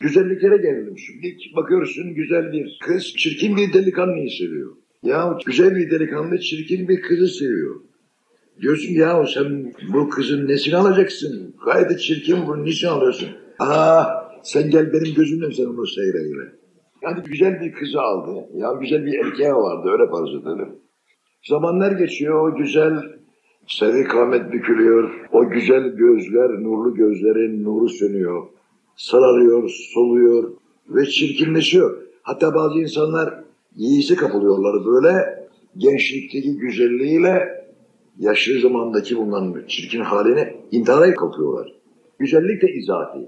Güzelliklere gelelim şimdi. Bakıyorsun güzel bir kız çirkin bir delikanlıyı seviyor. Ya güzel bir delikanlı çirkin bir kızı seviyor. Diyorsun ya sen bu kızın nesini alacaksın? Gayet çirkin bunu niçin alıyorsun? Aa sen gel benim gözümden sen onu seyreyle. Yani güzel bir kızı aldı. Ya güzel bir erkeği vardı öyle farz edelim. Zamanlar geçiyor o güzel seri kamet bükülüyor. O güzel gözler, nurlu gözlerin nuru sönüyor. Sararıyor, soluyor ve çirkinleşiyor. Hatta bazı insanlar yiğisi kapılıyorlar böyle gençlikteki güzelliğiyle yaşlı zamandaki bunların çirkin haline intihara kalkıyorlar. Güzellik de izafi.